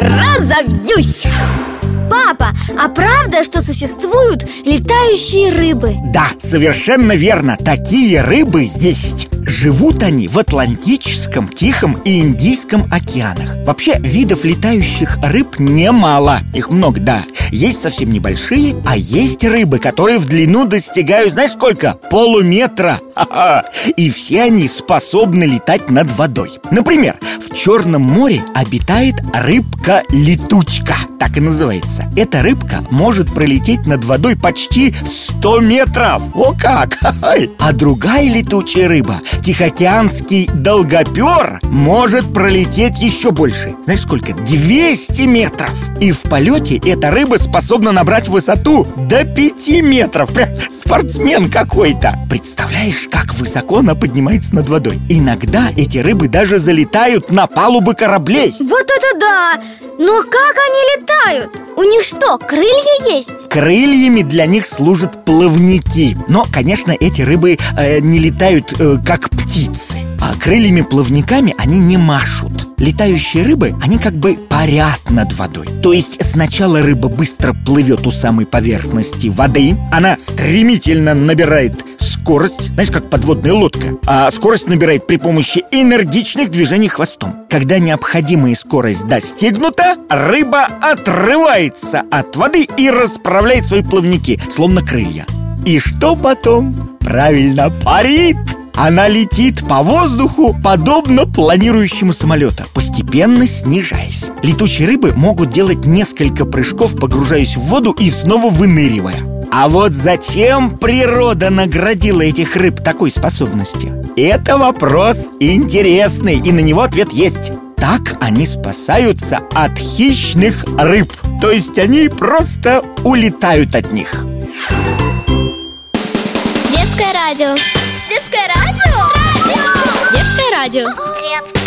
разобьюсь. Папа, а правда, что существуют летающие рыбы? Да, совершенно верно, такие рыбы есть Живут они в Атлантическом, Тихом и Индийском океанах. Вообще, видов летающих рыб немало. Их много, да. Есть совсем небольшие, а есть рыбы, которые в длину достигают, знаешь сколько? Полуметра. Ха-ха. И все они способны летать над водой. Например, в Черном море обитает рыбка-летучка. Так и называется. Эта рыбка может пролететь над водой почти 100 метров. О как! А другая летучая рыба Тихоокеанский долгопер может пролететь еще больше Знаешь сколько? 200 метров И в полете эта рыба способна набрать высоту до 5 метров Прям спортсмен какой-то Представляешь, как высоко она поднимается над водой Иногда эти рыбы даже залетают на палубы кораблей Вот это да! Но как они летают? У них что, крылья есть? Крыльями для них служат плавники Но, конечно, эти рыбы э, не летают э, как птицы. А крыльями-плавниками они не машут. Летающие рыбы, они как бы парят над водой. То есть сначала рыба быстро плывет у самой поверхности воды. Она стремительно набирает скорость, знаешь, как подводная лодка. А скорость набирает при помощи энергичных движений хвостом. Когда необходимая скорость достигнута, рыба отрывается от воды и расправляет свои плавники, словно крылья. И что потом? Правильно, парит! Она летит по воздуху, подобно планирующему самолета, постепенно снижаясь. Летучие рыбы могут делать несколько прыжков, погружаясь в воду и снова выныривая. А вот зачем природа наградила этих рыб такой способностью? Это вопрос интересный, и на него ответ есть. Так они спасаются от хищных рыб. То есть они просто улетают от них. Детское радио Детское радио? Детское радио Детское